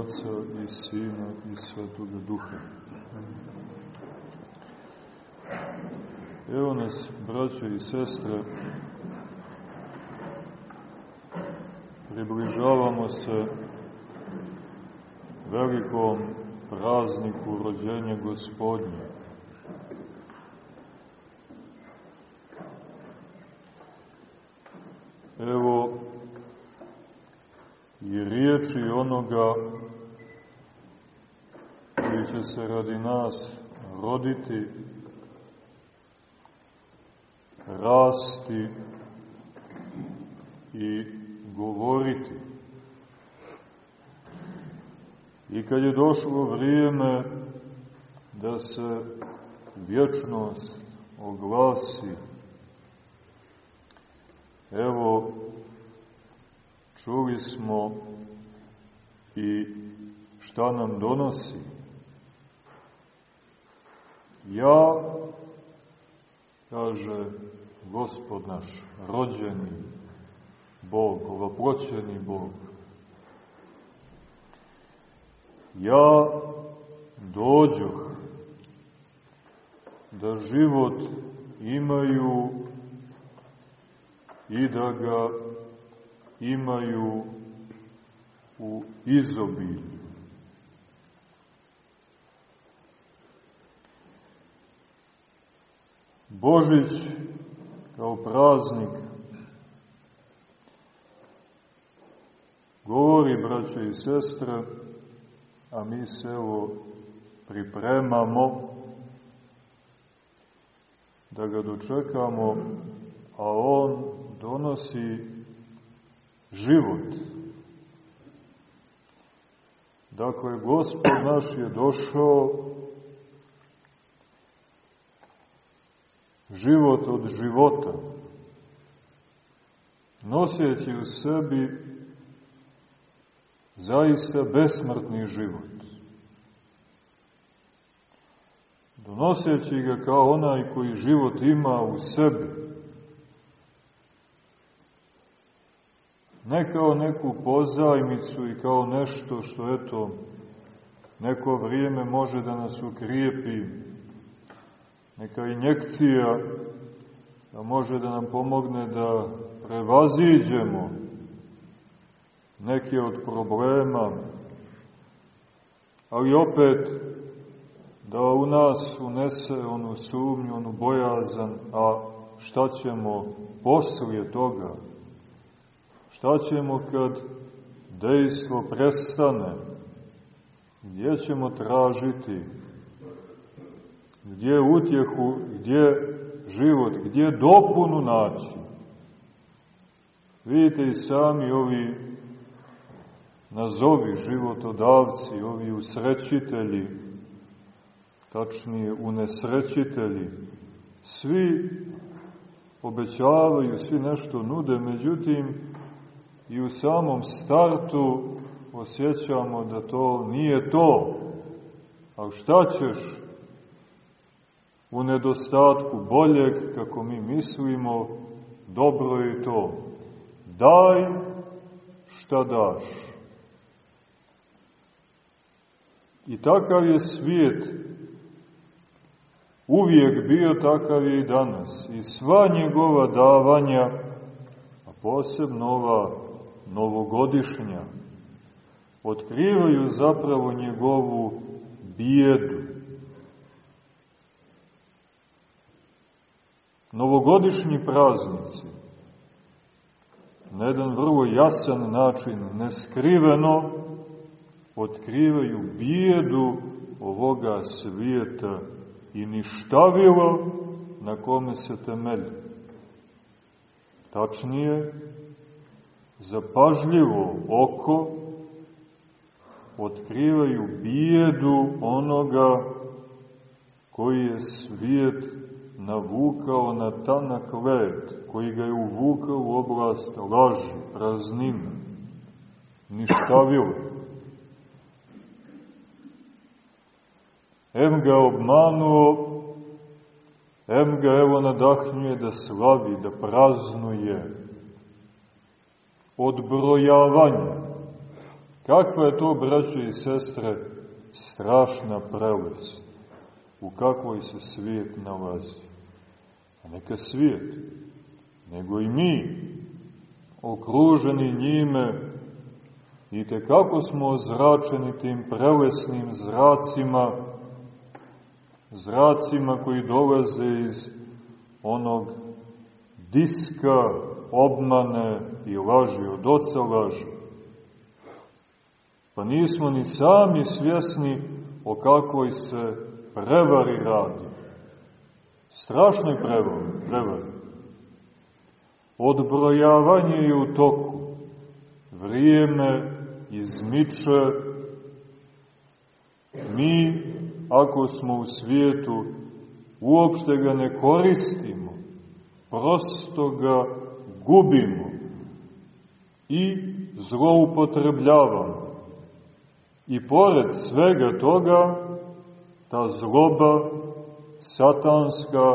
Otca i Sina i Svetoga Duha. Evo nas, braćo i sestre, približavamo se velikom prazniku rođenja gospodnje. Evo i riječi onoga će se radi nas roditi, rasti i govoriti. I kad je došlo vrijeme da se vječnost oglasi, evo, čuli smo i šta nam donosi. Ja, kaže Gospod naš, rođeni Bog, ovoploćeni Bog, ja dođoh da život imaju i da ga imaju u izobilju. Božić kao praznik govori, braće i sestre, a mi se evo pripremamo da ga dočekamo, a on donosi život. Dakle, Gospod naš je došao život od života, nosjeći u sebi zaista besmrtni život. Donoseći ga kao onaj koji život ima u sebi. Ne kao neku pozajmicu i kao nešto što, eto, neko vrijeme može da nas ukrijepi, neka injekcija da može da nam pomogne da prevaziđemo neke od problema, ali opet da u nas unese onu sumnju, onu bojazan, a šta ćemo poslije toga? Šta ćemo kad dejstvo prestane? Gdje ćemo tražiti? Gdje utjehu, gdje život, gdje dopunu naći? Vidite i sami ovi nazovi životodavci, ovi usrećitelji, tačnije unesrećitelji, svi obećavaju, svi nešto nude, međutim i u samom startu osjećamo da to nije to. A šta ćeš u nedostatku boljeg, kako mi mislimo, dobro je to. Daj šta daš. I takav je svijet uvijek bio, takav je i danas. I sva njegova davanja, a posebno ova novogodišnja, otkrivaju zapravo njegovu bijedu. Novogodišnji praznici na jedan vrlo jasan način, neskriveno, otkrivaju bijedu ovoga svijeta i ništavilo na kome se temelji. Tačnije, zapažljivo oko otkrivaju bijedu onoga koji je svijet navukao na tanak led, koji ga je uvukao u oblast laži, praznina, ništavilo. Em ga obmanuo, em ga evo nadahnjuje da slavi, da praznuje. Odbrojavanje. Kakva je to, braćo i sestre, strašna prelest u kakvoj se svijet nalazi. A neka svijet, nego i mi, okruženi njime, i te kako smo ozračeni tim prelesnim zracima, zracima koji dolaze iz onog diska obmane i laži, od oca laži. Pa nismo ni sami svjesni o kakvoj se prevari radi. Strašnoj prevari. Odbrojavanje je u toku. Vrijeme izmiče. Mi, ako smo u svijetu, uopšte ga ne koristimo. Prosto ga gubimo i zloupotrebljavamo. I pored svega toga, ta zloba satanska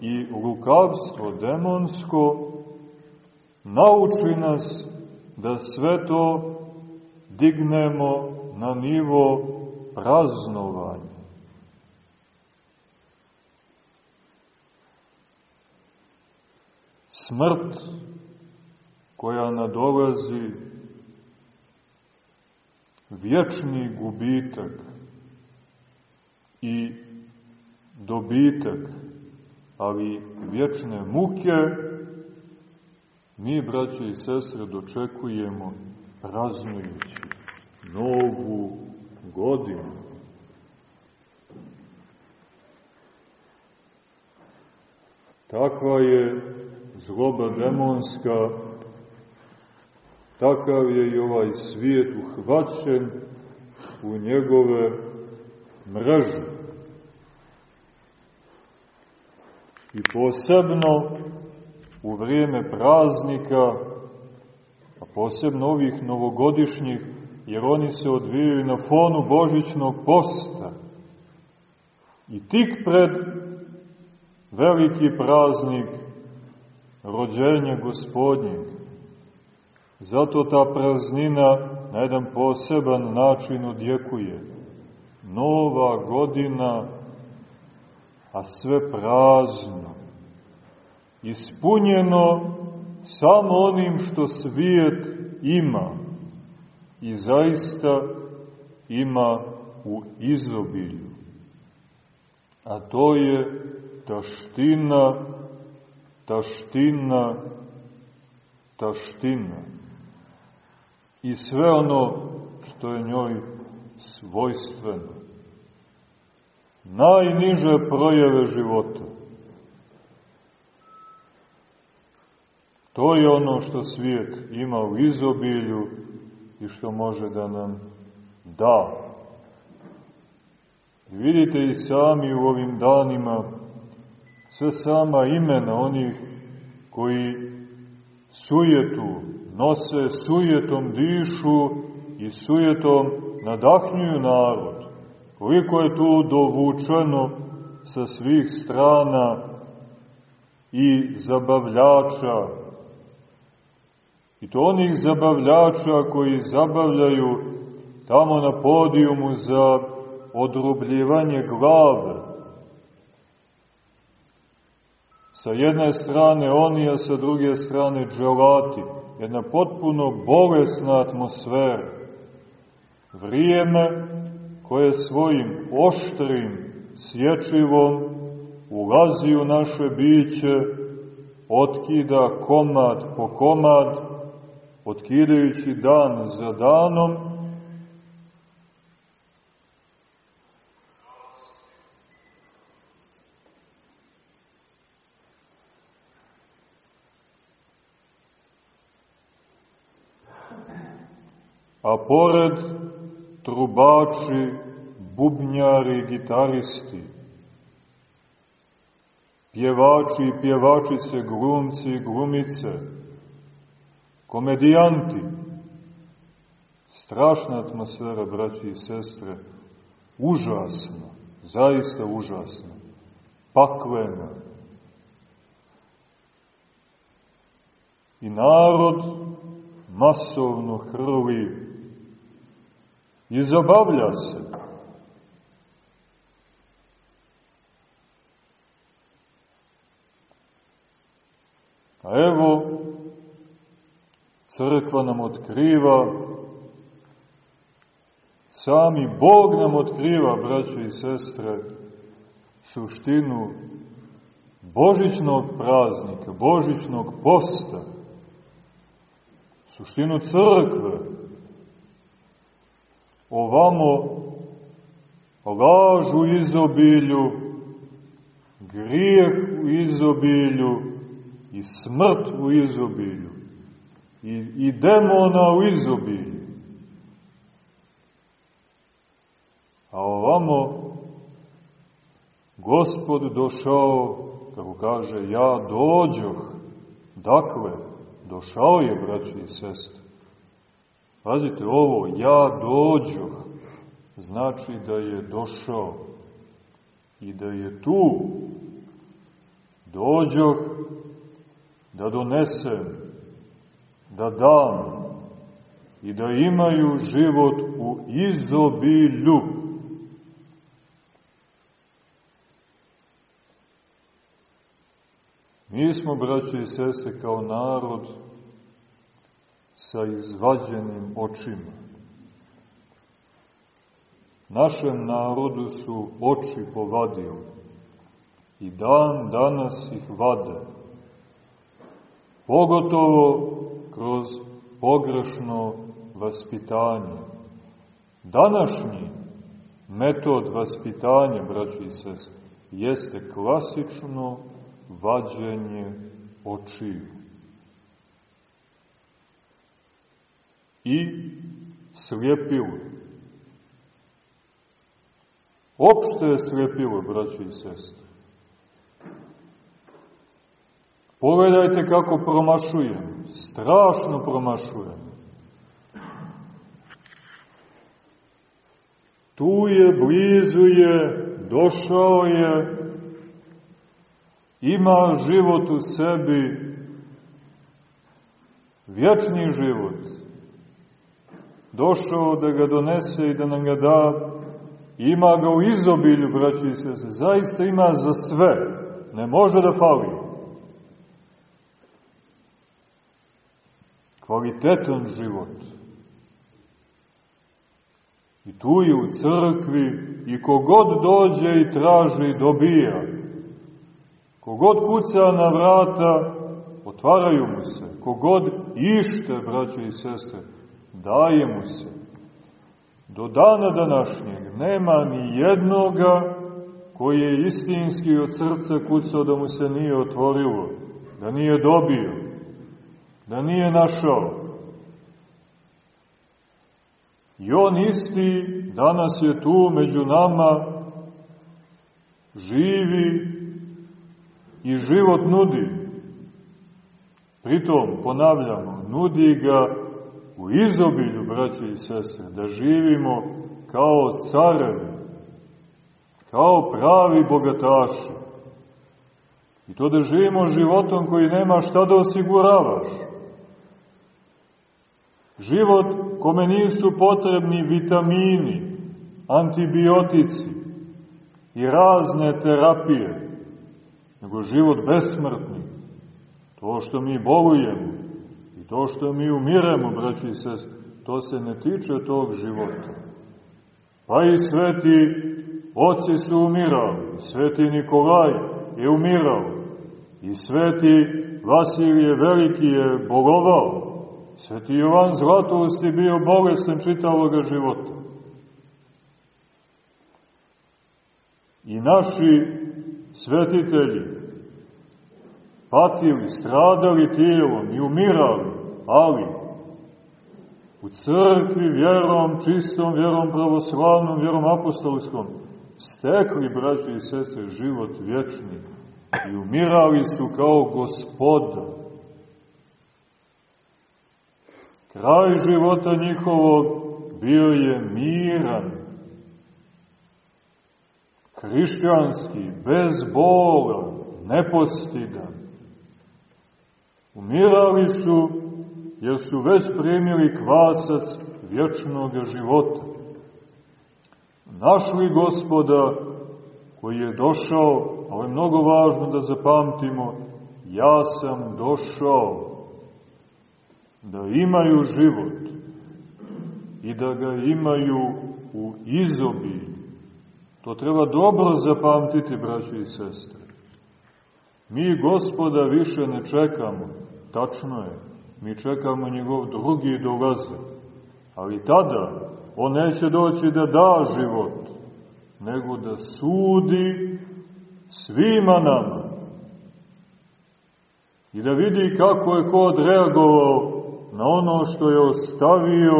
i lukavstvo demonsko nauči nas da sve to dignemo na nivo praznovanja. Smrt koja nadolazi vječni gubitak i dobitak, ali vječne muke, mi, braće i sestre, dočekujemo praznujući novu godinu. Takva je zloba demonska, takav je i ovaj svijet uhvaćen u njegove mreže. I posebno u vrijeme praznika, a posebno ovih novogodišnjih, jer oni se odvijaju na fonu Božićnog posta. I tik pred veliki praznik rođenja gospodnjeg. Zato ta praznina na jedan poseban način odjekuje. Nova godina, a sve prazno. Ispunjeno samo onim što svijet ima i zaista ima u izobilju. A to je taština, taština, taština. I sve ono što je njoj svojstveno. Najniže projeve života. To je ono što svijet ima u izobilju i što može da nam da. Vidite i sami u ovim danima sve sama imena onih koji sujetu nose, sujetom dišu i sujetom nadahnjuju narod. Koliko je tu dovučeno sa svih strana i zabavljača, I to onih zabavljača koji zabavljaju tamo na podijumu za odrubljivanje glave. Sa jedne strane oni, a sa druge strane dželati. Jedna potpuno bolesna atmosfera. Vrijeme koje svojim oštrim sječivom ulazi u naše biće, otkida komad po komad, otkidajući dan za danom, a pored trubači, bubnjari, gitaristi, pjevači i pjevačice, glumci i glumice, komedijanti. Strašna atmosfera, braći i sestre, užasna, zaista užasna, paklena. I narod masovno hrli i zabavlja se. A evo, crkva nam otkriva, sami Bog nam otkriva, braće i sestre, suštinu Božićnog praznika, Božićnog posta, suštinu crkve, ovamo laž u izobilju, grijeh u izobilju i smrt u izobilju i, i demona u izobilju. A ovamo Gospod došao, kako kaže, ja dođoh. Dakle, došao je, braći i sestre. Pazite ovo, ja dođoh, znači da je došao i da je tu. Dođoh da donesem, da dam i da imaju život u izobilju. Mi smo, braće i sese, kao narod sa izvađenim očima. Našem narodu su oči povadili i dan danas ih vade. Pogotovo kroz pogrešno vaspitanje. Današnji metod vaspitanja, braći i sese, jeste klasično vađenje očiju. I slijepilo. Opšte je slijepilo, braći i sestre. Pogledajte kako promašujem. Strašno promašujem. Tu je, blizu je, došao je, ima život u sebi, vječni život, došao da ga donese i da nam ga da, ima ga u izobilju, braći sese, zaista ima za sve, ne može da fali. Kvalitetan život. I tu je u crkvi i kogod dođe i traži dobija. Kogod kuca na vrata, otvaraju mu se. Kogod ište, braće i sestre, daje mu se. Do dana današnjeg nema ni jednoga koji je istinski od srca kucao da mu se nije otvorilo, da nije dobio, da nije našao. I on isti danas je tu među nama, živi i život nudi. Pritom, ponavljamo, nudi ga u izobilju, braće i sestre, da živimo kao carevi, kao pravi bogataši. I to da živimo životom koji nema šta da osiguravaš. Život kome nisu potrebni vitamini, antibiotici i razne terapije nego život besmrtni. To što mi bolujemo i to što mi umiremo, braći i to se ne tiče tog života. Pa i sveti oci su umirali, sveti Nikolaj je umirao, i sveti Vasilije Veliki je bolovao, sveti Jovan Zlatovost je bio bolestan čitavoga života. I naši svetitelji, patili, stradali tijelom i umirali, ali u crkvi vjerom, čistom vjerom pravoslavnom, vjerom apostolskom, stekli, braći i sestre, život vječni i umirali su kao gospoda. Kraj života njihovog bio je miran, hrišćanski, bez bola, nepostidan. Umirali su jer su već primili kvasac vječnog života. našli gospoda koji je došao, ali je mnogo važno da zapamtimo, ja sam došao da imaju život i da ga imaju u izobilju. To treba dobro zapamtiti, braći i sestre. Mi gospoda više ne čekamo, tačno je, mi čekamo njegov drugi dolazak. Ali tada on neće doći da da život, nego da sudi svima nama. I da vidi kako je ko odreagovao na ono što je ostavio,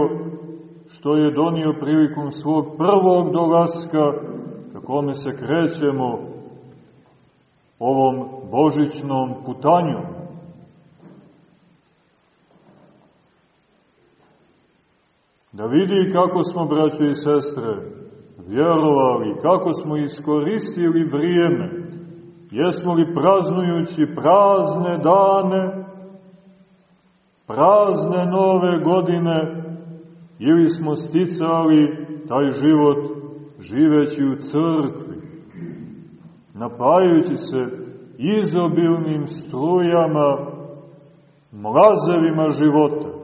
što je donio prilikom svog prvog dolaska, kako me se krećemo ovom božićnom putanju. Da vidi kako smo, braćo i sestre, vjerovali, kako smo iskoristili vrijeme, jesmo li praznujući prazne dane, prazne nove godine, ili smo sticali taj život živeći u crkvi, napajajući se izobilnim strujama, mlazevima života,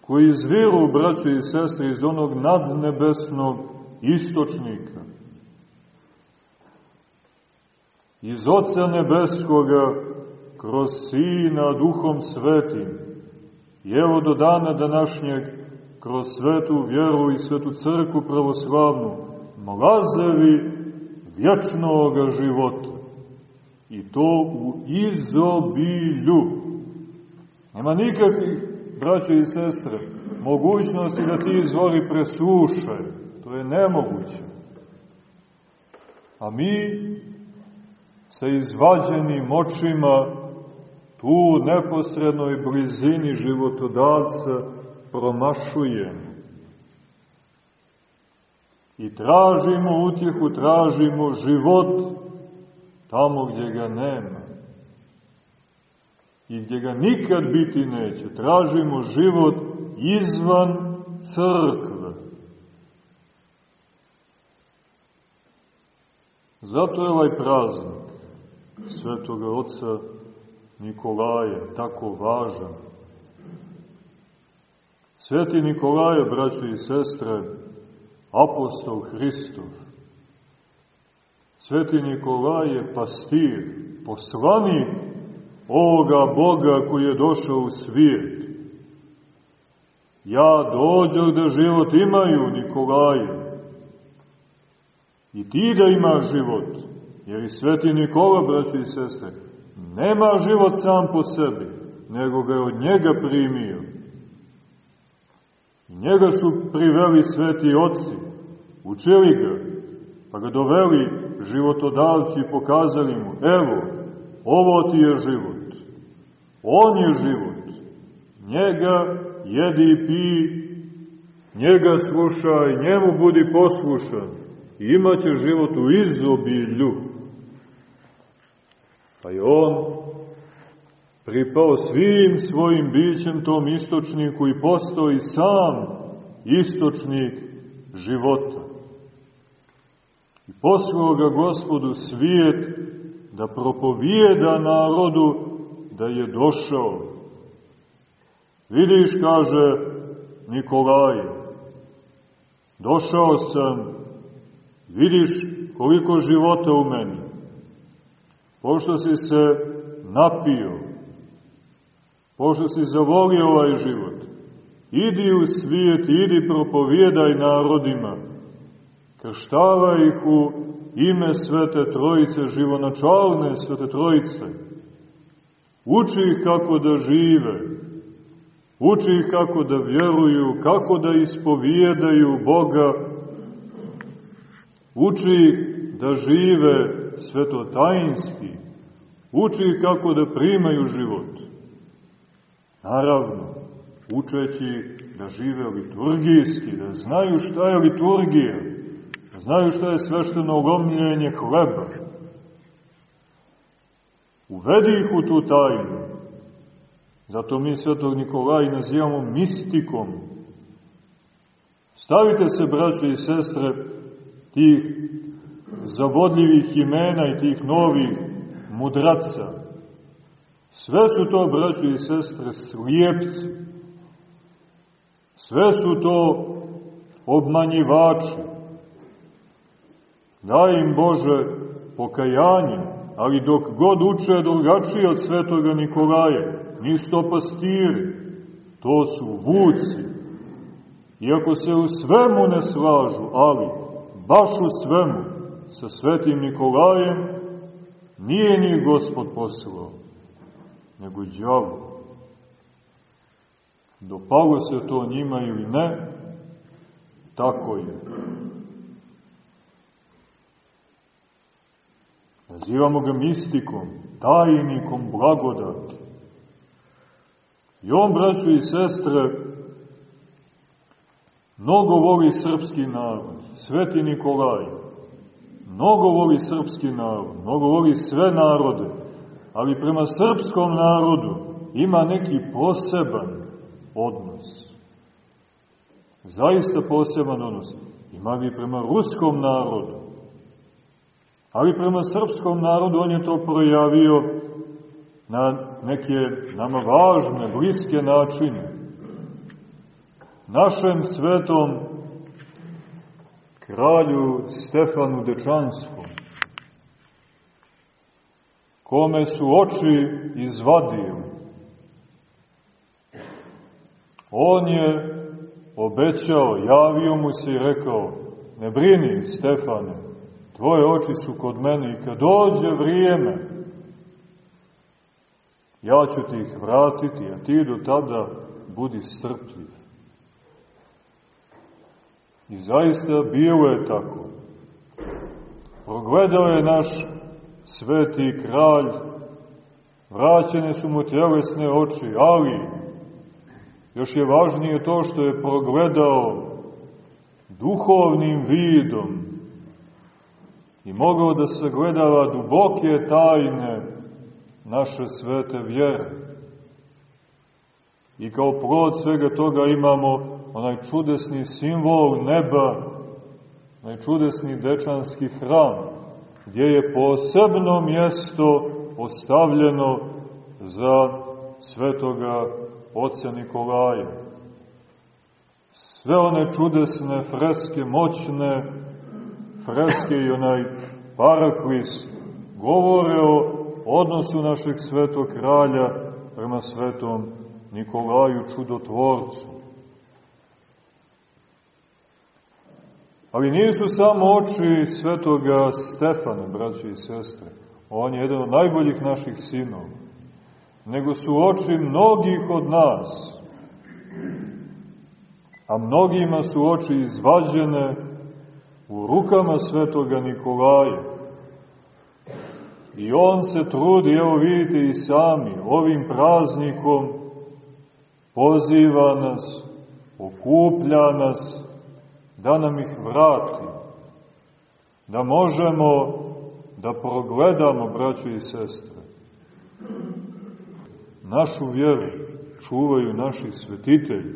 koji izviru, braćo i sestre, iz onog nadnebesnog istočnika, iz Oca Nebeskoga, kroz Sina Duhom Svetim, i evo do dana današnjeg, kroz svetu vjeru i svetu crku pravoslavnu, mlazevi vječnog života. I to u izobilju. Nema nikakvih, braće i sestre, mogućnosti da ti izvori presušaju. To je nemoguće. A mi sa izvađenim očima tu neposrednoj blizini životodavca promašujemo. I tražimo utjehu, tražimo život tamo gdje ga nema. I gdje ga nikad biti neće. Tražimo život izvan crkve. Zato je ovaj praznik Svetoga Otca Nikolaje tako važan. Sveti Nikolaje, braćo i sestre, apostol Hristov. Sveti Nikolaj je pastir, poslanik ovoga Boga koji je došao u svijet. Ja dođu da život imaju, Nikolaje. I ti da imaš život, jer i sveti Nikola, braći i sestre, nema život sam po sebi, nego ga je od njega primio. Njega su priveli sveti oci, učili ga, pa ga doveli životodavci i pokazali mu, evo, ovo ti je život. On je život. Njega jedi i pi, njega slušaj, njemu budi poslušan i imaće život u izobilju. Pa je on pripao svim svojim bićem tom istočniku i postao i sam istočnik života. I poslao ga gospodu svijet da propovijeda narodu da je došao. Vidiš, kaže Nikolaj, došao sam, vidiš koliko života u meni pošto si se napio, pošto si zavolio ovaj život, idi u svijet, idi propovijedaj narodima, krštavaj ih u ime Svete Trojice, živonačalne Svete Trojice, uči ih kako da žive, uči ih kako da vjeruju, kako da ispovijedaju Boga, uči da žive svetotajinski, uči kako da primaju život. Naravno, učeći da žive liturgijski, da znaju šta je liturgija, da znaju šta je svešteno ogomljenje hleba. Uvedi ih u tu tajnu. Zato mi svetog Nikolaj nazivamo mistikom, Stavite se, braće i sestre, tih zavodljivih imena i tih novih mudraca. Sve su to, braće i sestre, slijepci. Sve su to obmanjivači. Daj im, Bože, pokajanje, ali dok god uče drugačije od svetoga Nikolaja, nisu to pastiri, to su vuci. Iako se u svemu ne slažu, ali baš u svemu sa svetim Nikolajem nije njih gospod poslao, nego džavu. Dopalo se to njima ili ne, tako je. Nazivamo ga mistikom, tajnikom blagodati. I on, braću i sestre, mnogo voli srpski narod, Sveti Nikolaj, mnogo voli srpski narod, mnogo voli sve narode, ali prema srpskom narodu ima neki poseban odnos. Zaista poseban odnos. Ima bi prema ruskom narodu, ali prema srpskom narodu on je to projavio na neke nama važne, bliske načine. Našem svetom kralju Stefanu Dečanskom, kome su oči izvadio, on je obećao, javio mu se i rekao, ne brini Stefane, tvoje oči su kod mene i kad dođe vrijeme, ja ću ti ih vratiti, a ti do tada budi strpljiv. I zaista bilo je tako. Progledao je naš sveti kralj, vraćene su mu tjelesne oči, ali još je važnije to što je progledao duhovnim vidom i mogao da se gledava duboke tajne naše svete vjere. I kao plod svega toga imamo onaj čudesni simbol neba, onaj čudesni dečanski hram, gdje je posebno mjesto ostavljeno za svetoga oca Nikolaja. Sve one čudesne freske, moćne freske i onaj paraklis govore o odnosu našeg svetog kralja prema svetom Nikolaju čudotvorcu. Ali nisu samo oči svetoga Stefana, braći i sestre. On je jedan od najboljih naših sinova. Nego su oči mnogih od nas. A mnogima su oči izvađene u rukama svetoga Nikolaja. I on se trudi, evo vidite i sami, ovim praznikom poziva nas, okuplja nas, da nam ih vrati, da možemo da progledamo, braćo i sestre. Našu vjeru čuvaju naši svetitelji,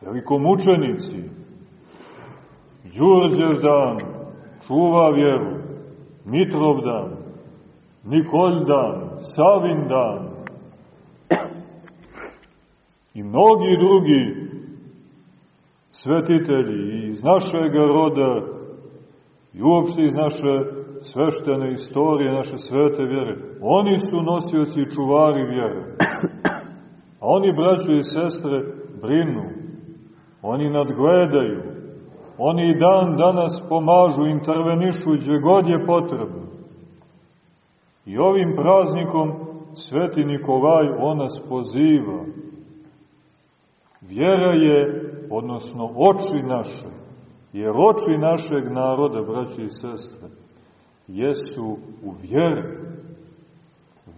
velikomučenici, Đurđev dan čuva vjeru, Mitrov dan, Nikolj dan, Savin dan i mnogi drugi svetitelji iz našeg roda i uopšte iz naše sveštene istorije, naše svete vjere. Oni su nosioci i čuvari vjere. A oni, braćo i sestre, brinu. Oni nadgledaju. Oni i dan danas pomažu, intervenišu gdje god je potrebno. I ovim praznikom Sveti Nikolaj on nas poziva. Vjera je odnosno oči naše, jer oči našeg naroda, braći i sestre, jesu u vjeri.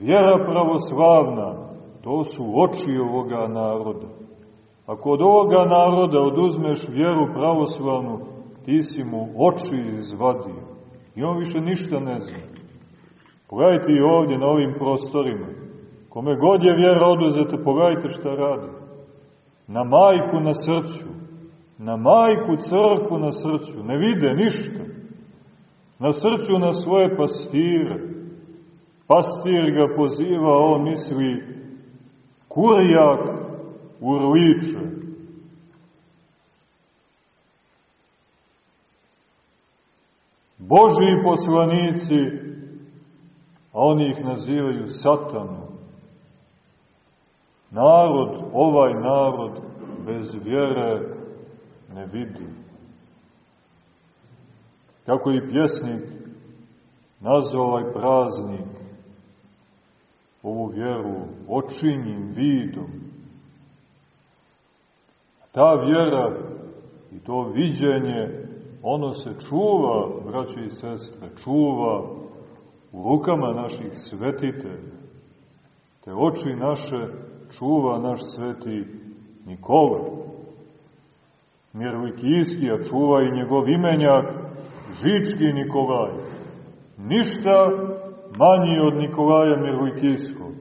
Vjera pravoslavna, to su oči ovoga naroda. Ako od ovoga naroda oduzmeš vjeru pravoslavnu, ti si mu oči izvadio. I on više ništa ne zna. Pogledajte i ovdje na ovim prostorima. Kome god je vjera oduzeta, pogledajte šta radi. Na majku na srcu, na majku crkvu na srcu, ne vide ništa. Na srcu na svoje pastire. Pastir ga poziva, on misli, kurjak urliče. Boži poslanici, a oni ih nazivaju satanom. Narod, ovaj narod, bez vjere ne vidi. Kako i pjesnik nazva ovaj praznik, ovu vjeru, očinjim vidom. Ta vjera i to viđenje, ono se čuva, braći i sestre, čuva u rukama naših svetitelja. Te oči naše čuva naš sveti Nikola. Mirlikijski, a čuva i njegov imenjak, Žički Nikolaj. Ništa manji od Nikolaja Mirlikijskog.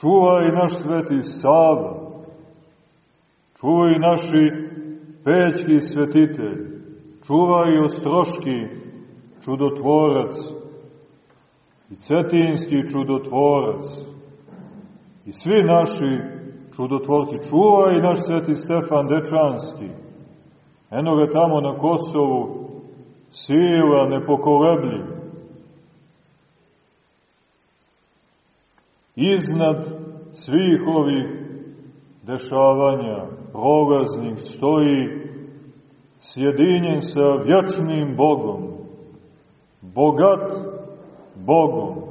Čuva i naš sveti Sava. Čuva i naši pećki svetitelji. Čuva i Ostroški čudotvorac i Cetinski čudotvorac i svi naši čudotvorci. Čuva i naš sveti Stefan Dečanski. Eno ga tamo na Kosovu, sila nepokolebljiv. Iznad svih ovih dešavanja prolaznih stoji sjedinjen sa vječnim Bogom, bogat Bogom.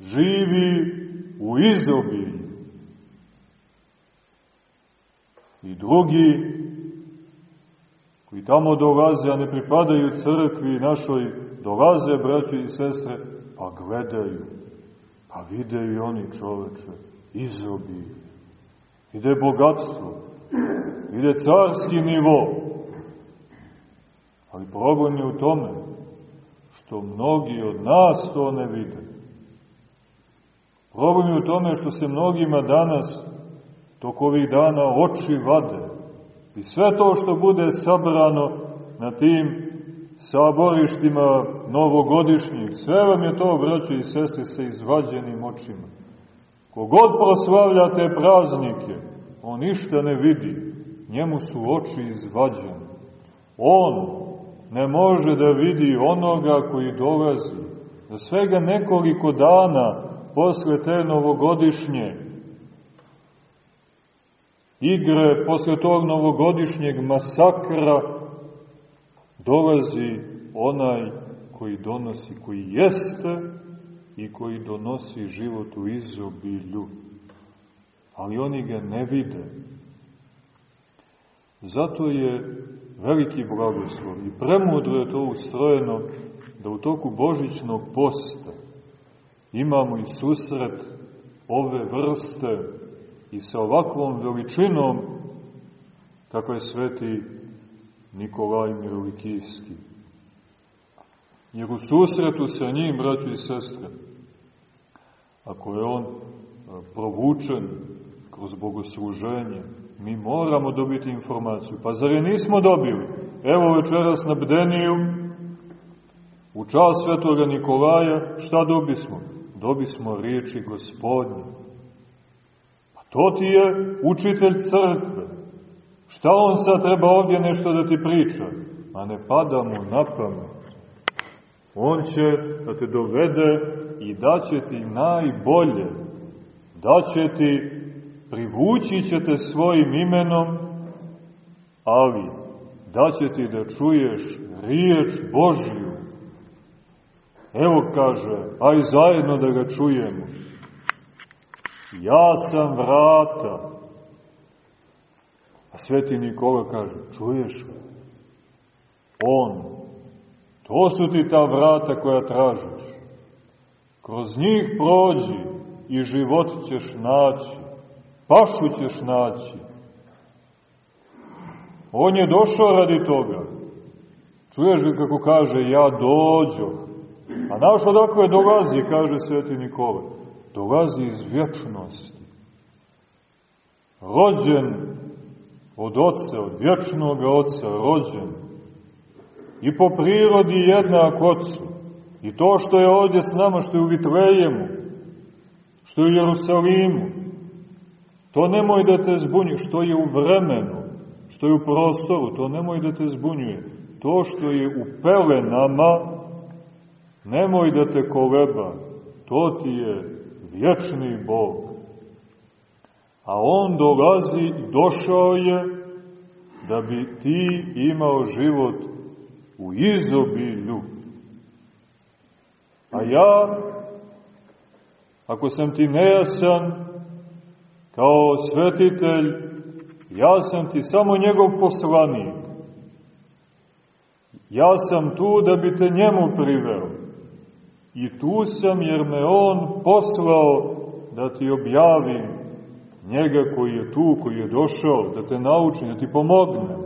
Živi u izobilju. I drugi koji tamo dolaze, a ne pripadaju crkvi našoj, dolaze, braći i sestre, pa gledaju, pa vide i oni čoveče, izobilje. Vide bogatstvo, vide carski nivo. Ali problem je u tome što mnogi od nas to ne vide. Problem je u tome što se mnogima danas, toko ovih dana, oči vade. I sve to što bude sabrano na tim saborištima novogodišnjih, sve vam je to, braće i sestre, sa izvađenim očima. Kogod proslavlja te praznike, on ništa ne vidi, njemu su oči izvađene. On ne može da vidi onoga koji dolazi. Za svega nekoliko dana posle te novogodišnje igre, posle tog novogodišnjeg masakra, dolazi onaj koji donosi, koji jeste i koji donosi život u izobilju. Ali oni ga ne vide. Zato je veliki blagoslov i premudro je to ustrojeno da u toku Božićnog posta imamo i susret ove vrste i sa ovakvom veličinom kako je sveti Nikolaj Mirovikijski. Jer u susretu sa njim, braći i sestre, ako je on provučen kroz bogosluženje, mi moramo dobiti informaciju. Pa zar je nismo dobili? Evo večeras na Bdeniju, u čas svetoga Nikolaja, šta dobismo? Dobismo riječi gospodnje. Pa to ti je učitelj crkve. Šta on sad treba ovdje nešto da ti priča? A ne pada mu na pamet. On će da te dovede i daće ti najbolje. Daće ti privući ćete svojim imenom, ali daće ti da čuješ riječ Božju. Evo kaže, aj zajedno da ga čujemo. Ja sam vrata. A sveti Nikola kaže, čuješ ga? On. To su ti ta vrata koja tražiš. Kroz njih prođi i život ćeš naći pašu ćeš naći. On je došao radi toga. Čuješ ga kako kaže, ja dođo. A naš odakle dolazi, kaže sveti Nikola, dolazi iz vječnosti. Rođen od oca, od vječnog oca, rođen. I po prirodi jednak ocu. I to što je ovdje s nama, što je u Vitlejemu, što je u Jerusalimu, to nemoj da te zbunju, što je u vremenu, što je u prostoru, to nemoj da te zbunjuje. To što je u pelenama, nemoj da te koleba, to ti je vječni Bog. A on dolazi, došao je, da bi ti imao život u izobilju. A ja, ako sam ti nejasan, kao svetitelj, ja sam ti samo njegov poslanik. Ja sam tu da bi te njemu priveo. I tu sam jer me on poslao da ti objavim njega koji je tu, koji je došao, da te naučim, da ti pomogne.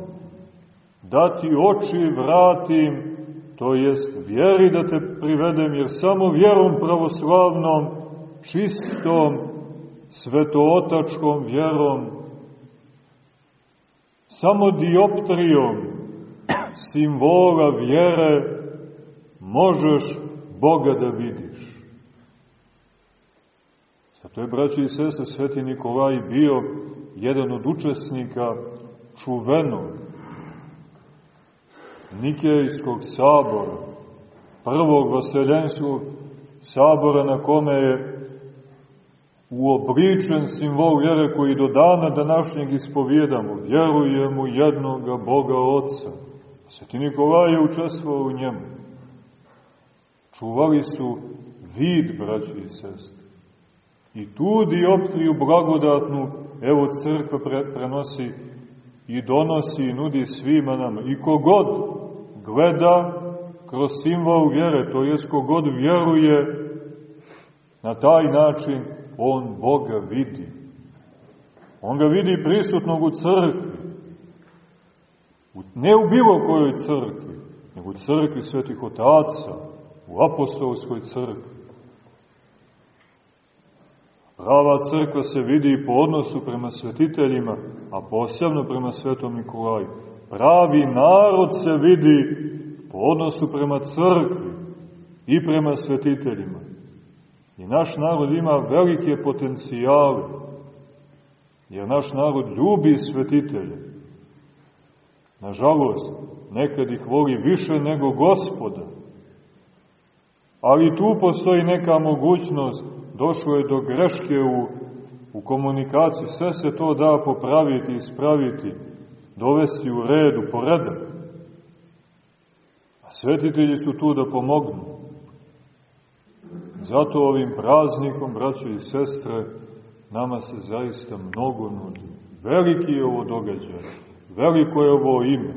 Da ti oči vratim, to jest vjeri da te privedem, jer samo vjerom pravoslavnom, čistom, svetootačkom vjerom, samo dioptrijom simbola vjere možeš Boga da vidiš. Zato je, braći i sese, sveti Nikolaj bio jedan od učesnika čuvenog Nikejskog sabora, prvog vaseljenskog sabora na kome je uobličen simbol vjere koji do dana današnjeg ispovjedamo. Vjerujemo jednoga Boga Otca. Sveti Nikolaj je učestvovao u njemu. Čuvali su vid, braći i sestri. I tu dioptriju blagodatnu, evo crkva pre, prenosi i donosi i nudi svima nama. I kogod gleda kroz simbol vjere, to jest kogod vjeruje na taj način, on Boga vidi. On ga vidi prisutnog u crkvi. Ne u bilo kojoj crkvi, nego u crkvi svetih otaca, u apostolskoj crkvi. Prava crkva se vidi po odnosu prema svetiteljima, a posebno prema svetom Nikolaju. Pravi narod se vidi po odnosu prema crkvi i prema svetiteljima. I naš narod ima velike potencijale, jer naš narod ljubi svetitelje. Nažalost, nekad ih voli više nego gospoda. Ali tu postoji neka mogućnost, došlo je do greške u, u komunikaciji, sve se to da popraviti, ispraviti, dovesti u redu, poredak. A svetitelji su tu da pomognu. Zato ovim praznikom, braćo i sestre, nama se zaista mnogo nudi. Veliki je ovo događaj, veliko je ovo ime,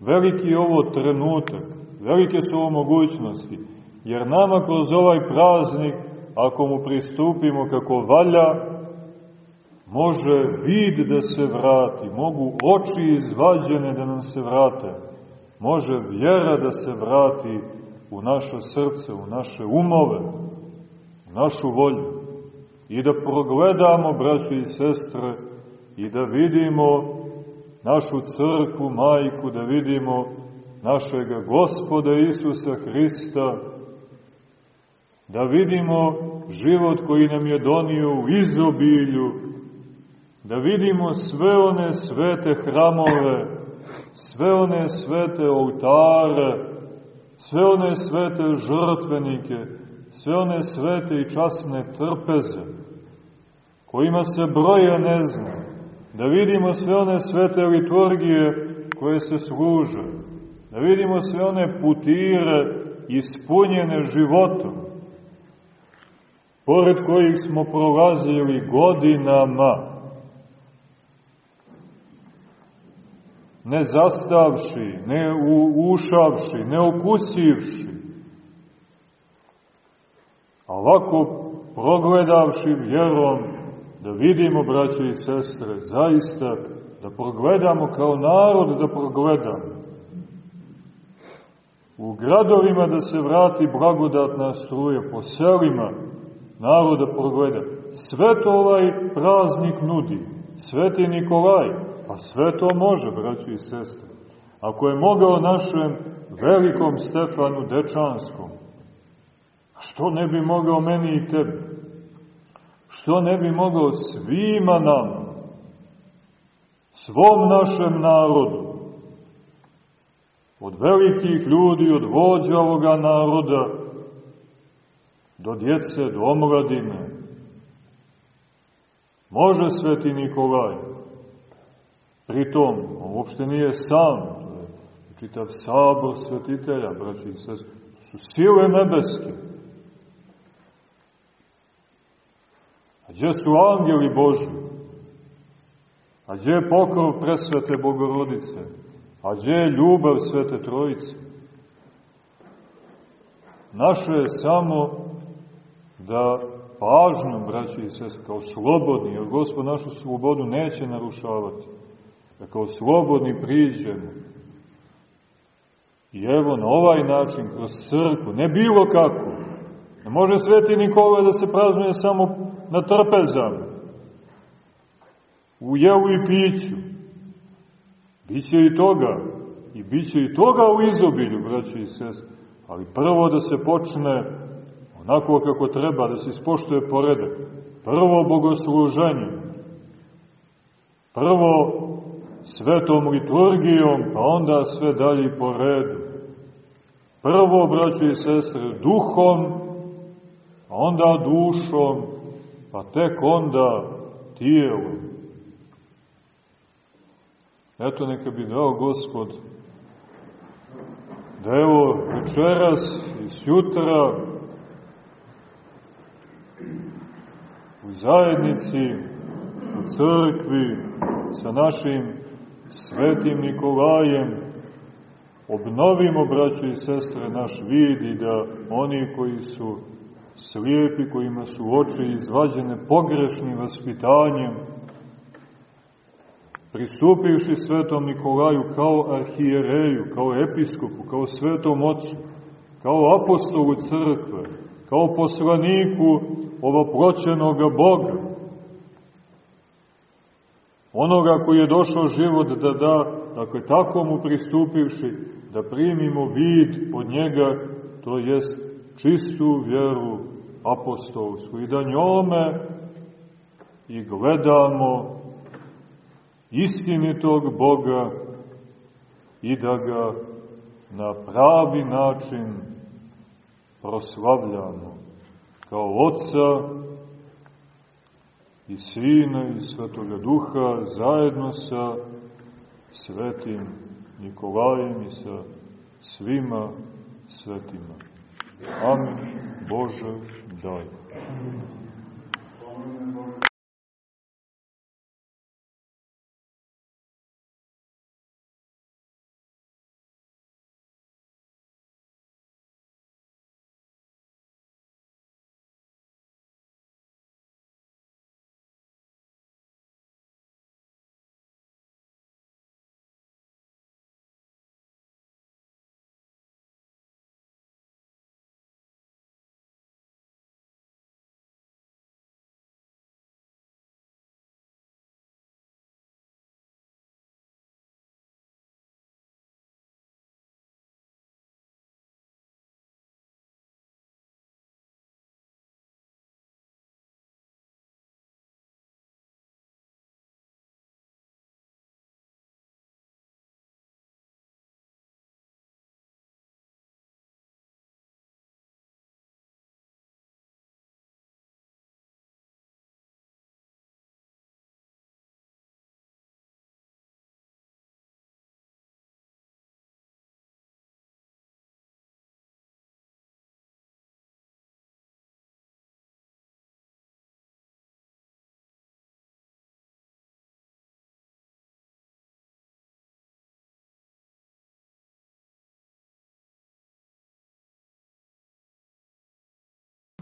veliki je ovo trenutak, velike su ovo mogućnosti, jer nama kroz ovaj praznik, ako mu pristupimo kako valja, može vid da se vrati, mogu oči izvađene da nam se vrate, može vjera da se vrati u naše srce, u naše umove, u našu volju i da progledamo, braći i sestre, i da vidimo našu crkvu, majku, da vidimo našega gospoda Isusa Hrista, da vidimo život koji nam je donio u izobilju, da vidimo sve one svete hramove, sve one svete oltare, sve one svete žrtvenike, sve one svete i časne trpeze, kojima se broja ne zna, da vidimo sve one svete liturgije koje se služe, da vidimo sve one putire ispunjene životom, pored kojih smo prolazili godinama, ne zastavši, ne ušavši, ne okusivši, a ovako progledavši vjerom, da vidimo, braće i sestre, zaista, da progledamo kao narod da progledamo. u gradovima da se vrati blagodatna struja, po selima naroda progleda. Sve to ovaj praznik nudi, Sveti Nikolaj, pa sve to može, braći i sestre. Ako je mogao našem velikom Stefanu Dečanskom, što ne bi mogao meni i tebi? Što ne bi mogao svima nama, svom našem narodu, od velikih ljudi, od vođa ovoga naroda, do djece, do omladine. Može sveti Nikolaj. Pritom, on uopšte nije sam, to je čitav sabor svetitelja, braći i sest, su sile nebeske. A gdje su angeli Boži? A gdje je pokrov presvete Bogorodice? A gdje je ljubav Svete Trojice? Naše je samo da pažnjom, braći i sest, kao slobodni, jer Gospod našu slobodu neće narušavati, da kao slobodni priđemo. I evo na ovaj način, kroz crkvu, ne bilo kako, ne može Sveti Nikola da se praznuje samo na trpezama, u jelu i piću. Biće i toga, i biće i toga u izobilju, braći i sest, ali prvo da se počne onako kako treba, da se ispoštuje poredak. Prvo bogosluženje, prvo svetom liturgijom, pa onda sve dalje po redu. Prvo, braći i sestre, duhom, a onda dušom, pa tek onda tijelom. Eto, neka bi dao Gospod da evo večeras i sutra u zajednici, u crkvi, sa našim svetim Nikolajem, obnovimo, braćo i sestre, naš vid i da oni koji su slijepi, kojima su oči izvađene pogrešnim vaspitanjem, pristupivši svetom Nikolaju kao arhijereju, kao episkopu, kao svetom ocu, kao apostolu crkve, kao poslaniku ovoproćenoga Boga, onoga koji je došao život da da, dakle tako mu pristupivši, da primimo vid od njega, to jest čistu vjeru apostolsku. I da njome i gledamo istinitog Boga i da ga na pravi način proslavljamo. Kao Otca i Sina i Svetoga Duha zajedno sa Svetim Nikolajem i sa svima svetima. Amin. Bože, daj.